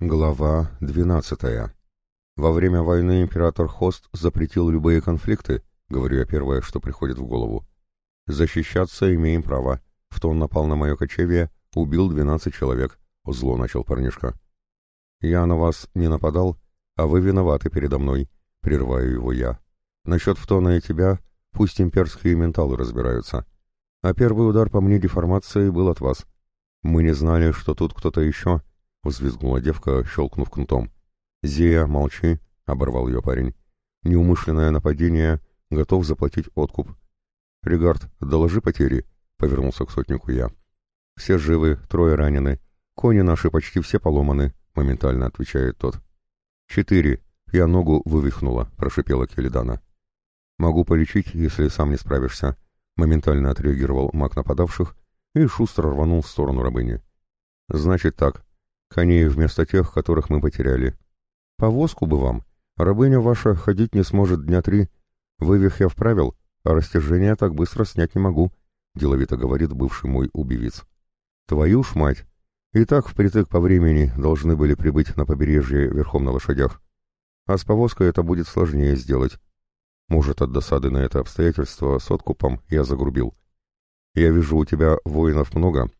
Глава 12. Во время войны император Хост запретил любые конфликты, говорю я первое, что приходит в голову. Защищаться имеем право. В тон напал на мое кочевье, убил 12 человек, зло начал парнишка. Я на вас не нападал, а вы виноваты передо мной, прерываю его я. Насчет Втона и тебя пусть имперские менталы разбираются. А первый удар по мне деформации был от вас. Мы не знали, что тут кто-то еще, — взвизгнула девка, щелкнув кнутом. «Зия, молчи!» — оборвал ее парень. «Неумышленное нападение, готов заплатить откуп». «Регард, доложи потери», — повернулся к сотнику я. «Все живы, трое ранены. Кони наши почти все поломаны», — моментально отвечает тот. «Четыре. Я ногу вывихнула», — прошипела Келидана. «Могу полечить, если сам не справишься», — моментально отреагировал маг нападавших и шустро рванул в сторону рабыни. «Значит так, Коней вместо тех, которых мы потеряли. Повозку бы вам. Рабыня ваша ходить не сможет дня три. Вывих я вправил, а растяжение так быстро снять не могу, — деловито говорит бывший мой убивец. Твою ж мать! И так впритык по времени должны были прибыть на побережье верхом на лошадях. А с повозкой это будет сложнее сделать. Может, от досады на это обстоятельство с откупом я загрубил. Я вижу, у тебя воинов много,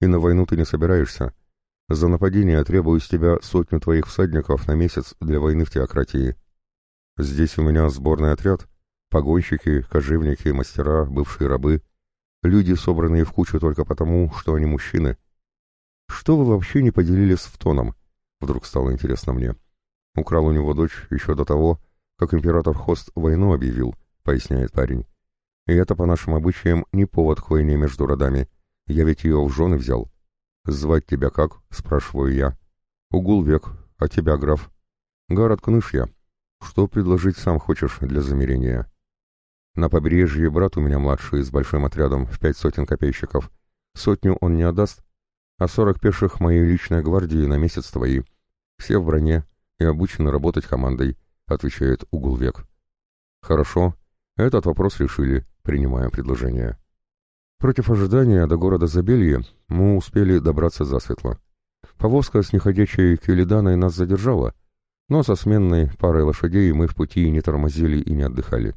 и на войну ты не собираешься. За нападение требую с тебя сотню твоих всадников на месяц для войны в теократии. Здесь у меня сборный отряд, погонщики, кожевники, мастера, бывшие рабы, люди, собранные в кучу только потому, что они мужчины. Что вы вообще не поделили с Втоном? Вдруг стало интересно мне. Украл у него дочь еще до того, как император Хост войну объявил, поясняет парень. И это по нашим обычаям не повод к войне между родами. Я ведь ее в жены взял. «Звать тебя как?» — спрашиваю я. «Угул век. А тебя, граф?» «Гарат Кныш я. Что предложить сам хочешь для замерения?» «На побережье брат у меня младший, с большим отрядом, в пять сотен копейщиков. Сотню он не отдаст, а сорок пеших моей личной гвардии на месяц твои. Все в броне и обучены работать командой», — отвечает Угул век. «Хорошо. Этот вопрос решили. Принимаем предложение». Против ожидания до города Забелье мы успели добраться засветло. Повозка с неходячей Келиданой нас задержала, но со сменной парой лошадей мы в пути не тормозили и не отдыхали.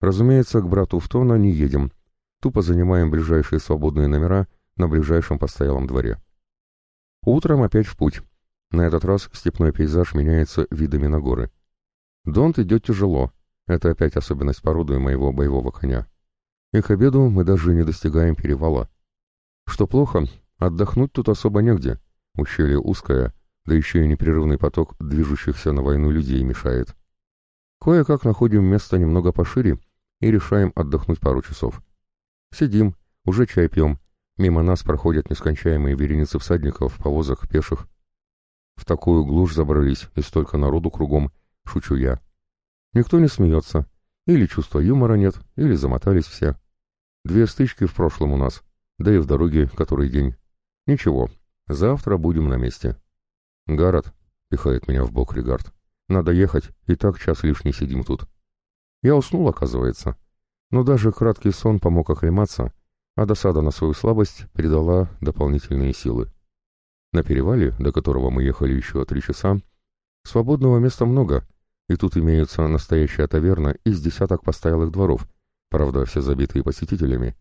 Разумеется, к брату Втона не едем, тупо занимаем ближайшие свободные номера на ближайшем постоялом дворе. Утром опять в путь. На этот раз степной пейзаж меняется видами на горы. Донт идет тяжело, это опять особенность породы моего боевого коня и к обеду мы даже не достигаем перевала. Что плохо, отдохнуть тут особо негде. Ущелье узкое, да еще и непрерывный поток движущихся на войну людей мешает. Кое-как находим место немного пошире и решаем отдохнуть пару часов. Сидим, уже чай пьем, мимо нас проходят нескончаемые вереницы всадников, повозок, пеших. В такую глушь забрались, и столько народу кругом, шучу я. Никто не смеется, или чувства юмора нет, или замотались все. Две стычки в прошлом у нас, да и в дороге который день. Ничего, завтра будем на месте. Гаррет, пихает меня в бок Регард, надо ехать, и так час лишний сидим тут. Я уснул, оказывается. Но даже краткий сон помог оклематься, а досада на свою слабость придала дополнительные силы. На перевале, до которого мы ехали еще три часа, свободного места много — и тут имеются настоящая таверна из десяток постоялых дворов, правда, все забитые посетителями.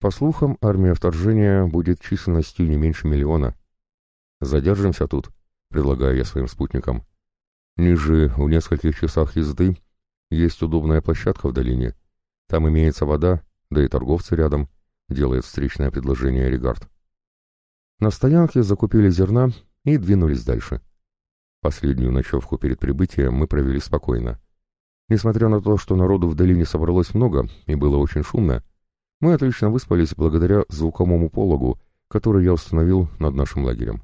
По слухам, армия вторжения будет численностью не меньше миллиона. Задержимся тут, предлагаю я своим спутникам. Ниже, в нескольких часах езды, есть удобная площадка в долине. Там имеется вода, да и торговцы рядом, делает встречное предложение Регард. На стоянке закупили зерна и двинулись дальше. Последнюю ночевку перед прибытием мы провели спокойно. Несмотря на то, что народу в долине собралось много и было очень шумно, мы отлично выспались благодаря звуковому пологу, который я установил над нашим лагерем.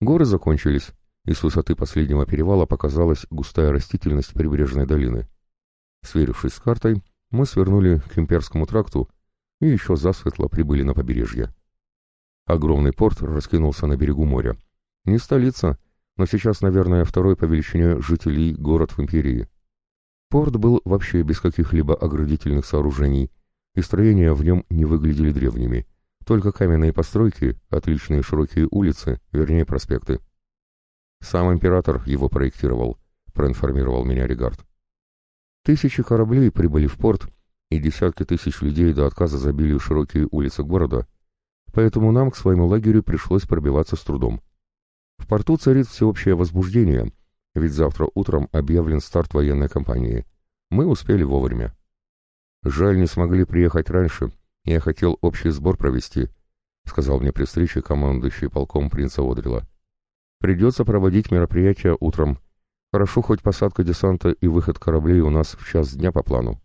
Горы закончились, и с высоты последнего перевала показалась густая растительность прибрежной долины. Сверившись с картой, мы свернули к имперскому тракту и еще засветло прибыли на побережье. Огромный порт раскинулся на берегу моря. Не столица, но сейчас, наверное, второй по величине жителей город в империи. Порт был вообще без каких-либо оградительных сооружений, и строения в нем не выглядели древними, только каменные постройки, отличные широкие улицы, вернее проспекты. Сам император его проектировал, проинформировал меня Регард. Тысячи кораблей прибыли в порт, и десятки тысяч людей до отказа забили широкие улицы города, поэтому нам к своему лагерю пришлось пробиваться с трудом. В порту царит всеобщее возбуждение, ведь завтра утром объявлен старт военной кампании. Мы успели вовремя. Жаль, не смогли приехать раньше. Я хотел общий сбор провести, — сказал мне при встрече командующий полком принца Одрила. Придется проводить мероприятие утром. Хорошо, хоть посадка десанта и выход кораблей у нас в час дня по плану.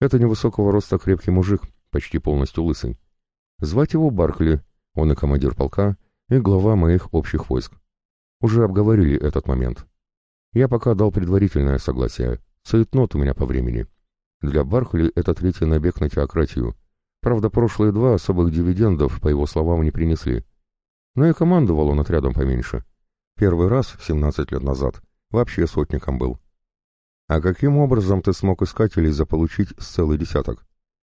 Это невысокого роста крепкий мужик, почти полностью лысый. Звать его Баркли, он и командир полка, и глава моих общих войск. Уже обговорили этот момент. Я пока дал предварительное согласие. Цейтнот у меня по времени. Для Бархли это третий набег на теократию. Правда, прошлые два особых дивидендов, по его словам, не принесли. Но и командовал он отрядом поменьше. Первый раз, 17 лет назад, вообще сотником был. А каким образом ты смог искателей заполучить с целый десяток?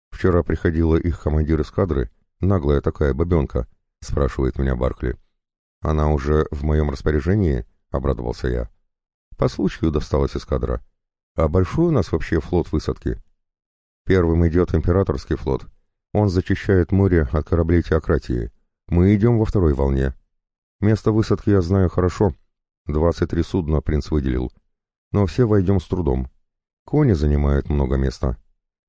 Вчера приходила их командир эскадры, наглая такая бабенка, спрашивает меня Баркли. Она уже в моем распоряжении? Обрадовался я. По случаю досталась эскадра. А большой у нас вообще флот высадки? Первым идет императорский флот. Он зачищает море от кораблей теократии. Мы идем во второй волне. Место высадки я знаю хорошо. 23 судна принц выделил. Но все войдем с трудом. Кони занимают много места.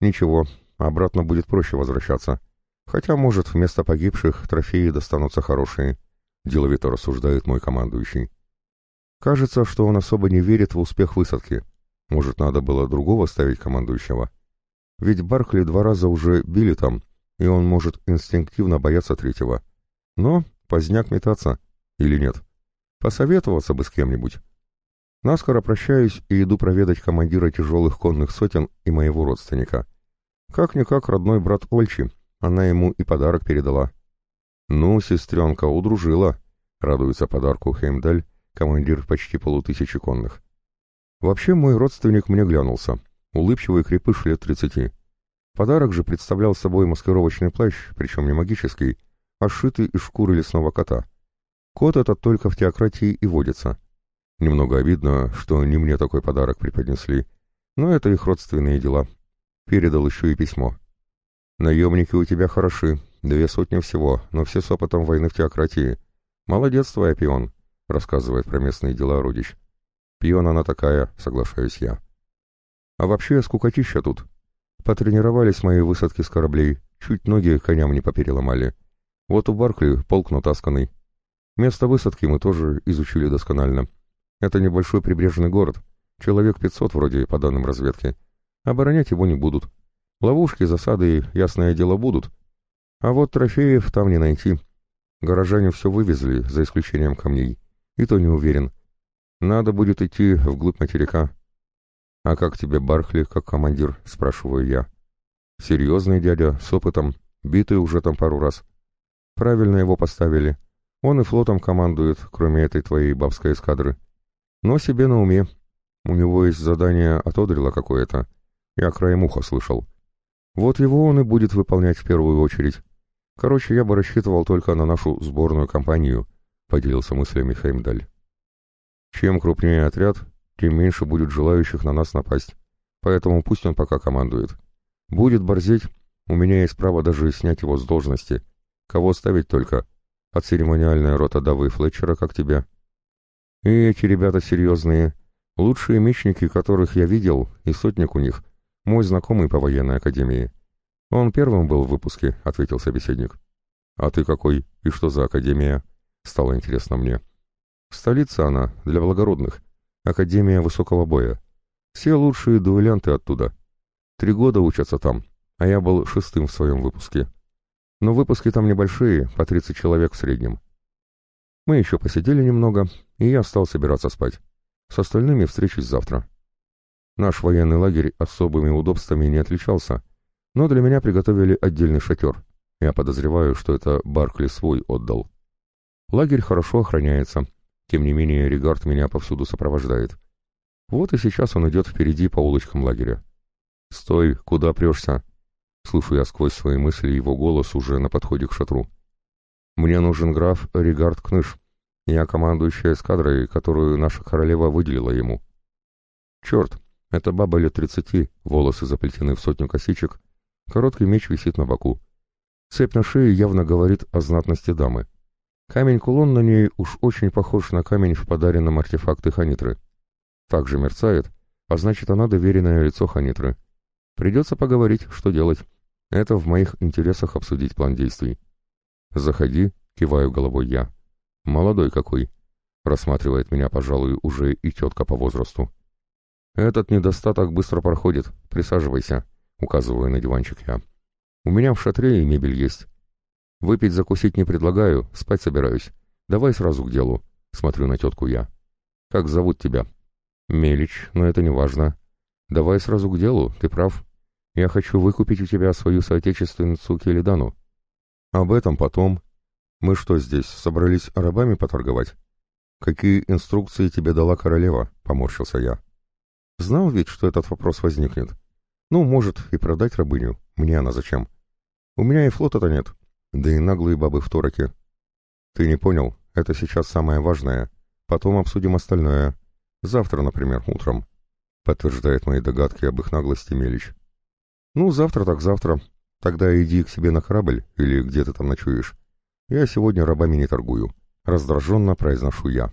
Ничего, обратно будет проще возвращаться. Хотя, может, вместо погибших трофеи достанутся хорошие. Деловито рассуждает мой командующий. Кажется, что он особо не верит в успех высадки. Может, надо было другого ставить командующего? Ведь Баркли два раза уже били там, и он может инстинктивно бояться третьего. Но поздняк метаться. Или нет? Посоветоваться бы с кем-нибудь. Наскоро прощаюсь и иду проведать командира тяжелых конных сотен и моего родственника. Как-никак родной брат Ольчи, она ему и подарок передала. «Ну, сестренка, удружила», — радуется подарку Хеймдаль, командир почти полутысячи конных. Вообще мой родственник мне глянулся, улыбчивый крепыш лет тридцати. Подарок же представлял собой маскировочный плащ, причем не магический, а сшитый из шкуры лесного кота. Кот этот только в теократии и водится. Немного обидно, что не мне такой подарок преподнесли, но это их родственные дела. Передал еще и письмо. «Наемники у тебя хороши, две сотни всего, но все с опытом войны в теократии. Молодец твоя пион», — рассказывает про местные дела родич. «Пион она такая», — соглашаюсь я. «А вообще скукотища тут. Потренировались мои высадки с кораблей, чуть ноги коням не попереломали. Вот у Баркли полк натасканный. Место высадки мы тоже изучили досконально. Это небольшой прибрежный город, человек 500 вроде по данным разведки. Оборонять его не будут. Ловушки, засады, ясное дело, будут. А вот трофеев там не найти. Горожане все вывезли, за исключением камней. И то не уверен. Надо будет идти вглубь материка. «А как тебе Бархли, как командир?» — спрашиваю я. «Серьезный дядя, с опытом, битый уже там пару раз. Правильно его поставили. Он и флотом командует, кроме этой твоей бабской эскадры. Но себе на уме. У него есть задание от Одрила какое-то. Я краем уха слышал. Вот его он и будет выполнять в первую очередь. Короче, я бы рассчитывал только на нашу сборную компанию, — поделился мыслями Хеймдаль. Чем крупнее отряд, тем меньше будет желающих на нас напасть. Поэтому пусть он пока командует. Будет борзеть, у меня есть право даже снять его с должности. Кого ставить только? От церемониальная рота Давы Флетчера, как тебя. И эти ребята серьезные. Лучшие мечники, которых я видел, и сотник у них. Мой знакомый по военной академии. Он первым был в выпуске, ответил собеседник. А ты какой? И что за академия? Стало интересно мне. В столице она, для благородных. Академия высокого боя. Все лучшие дуэлянты оттуда. Три года учатся там, а я был шестым в своем выпуске. Но выпуски там небольшие, по 30 человек в среднем. Мы еще посидели немного, и я стал собираться спать. С остальными встречусь завтра. Наш военный лагерь особыми удобствами не отличался, но для меня приготовили отдельный шатер. Я подозреваю, что это Баркли свой отдал. Лагерь хорошо охраняется, тем не менее Регард меня повсюду сопровождает. Вот и сейчас он идет впереди по улочкам лагеря. «Стой, куда прешься?» Слышу я сквозь свои мысли его голос уже на подходе к шатру. «Мне нужен граф Регард Кныш. Я командующая эскадрой, которую наша королева выделила ему. Черт, это баба лет тридцати, волосы заплетены в сотню косичек, короткий меч висит на боку. Цепь на шее явно говорит о знатности дамы. Камень-кулон на ней уж очень похож на камень в подаренном артефакте Ханитры. Также мерцает, а значит, она доверенное лицо Ханитры. Придется поговорить, что делать. Это в моих интересах обсудить план действий. «Заходи», — киваю головой я. «Молодой какой», — рассматривает меня, пожалуй, уже и тетка по возрасту. «Этот недостаток быстро проходит. Присаживайся», — указываю на диванчик я. «У меня в шатре и мебель есть. Выпить, закусить не предлагаю, спать собираюсь. Давай сразу к делу», — смотрю на тетку я. «Как зовут тебя?» «Мелич, но это не важно. Давай сразу к делу, ты прав. Я хочу выкупить у тебя свою соотечественницу Келидану. Об этом потом. Мы что здесь, собрались рабами поторговать?» «Какие инструкции тебе дала королева?» — поморщился я. Знал ведь, что этот вопрос возникнет. Ну, может, и продать рабыню. Мне она зачем? У меня и флота-то нет. Да и наглые бабы в тороке. Ты не понял, это сейчас самое важное. Потом обсудим остальное. Завтра, например, утром. Подтверждает мои догадки об их наглости Мелич. Ну, завтра так завтра. Тогда иди к себе на корабль, или где ты там ночуешь. Я сегодня рабами не торгую. Раздраженно произношу я.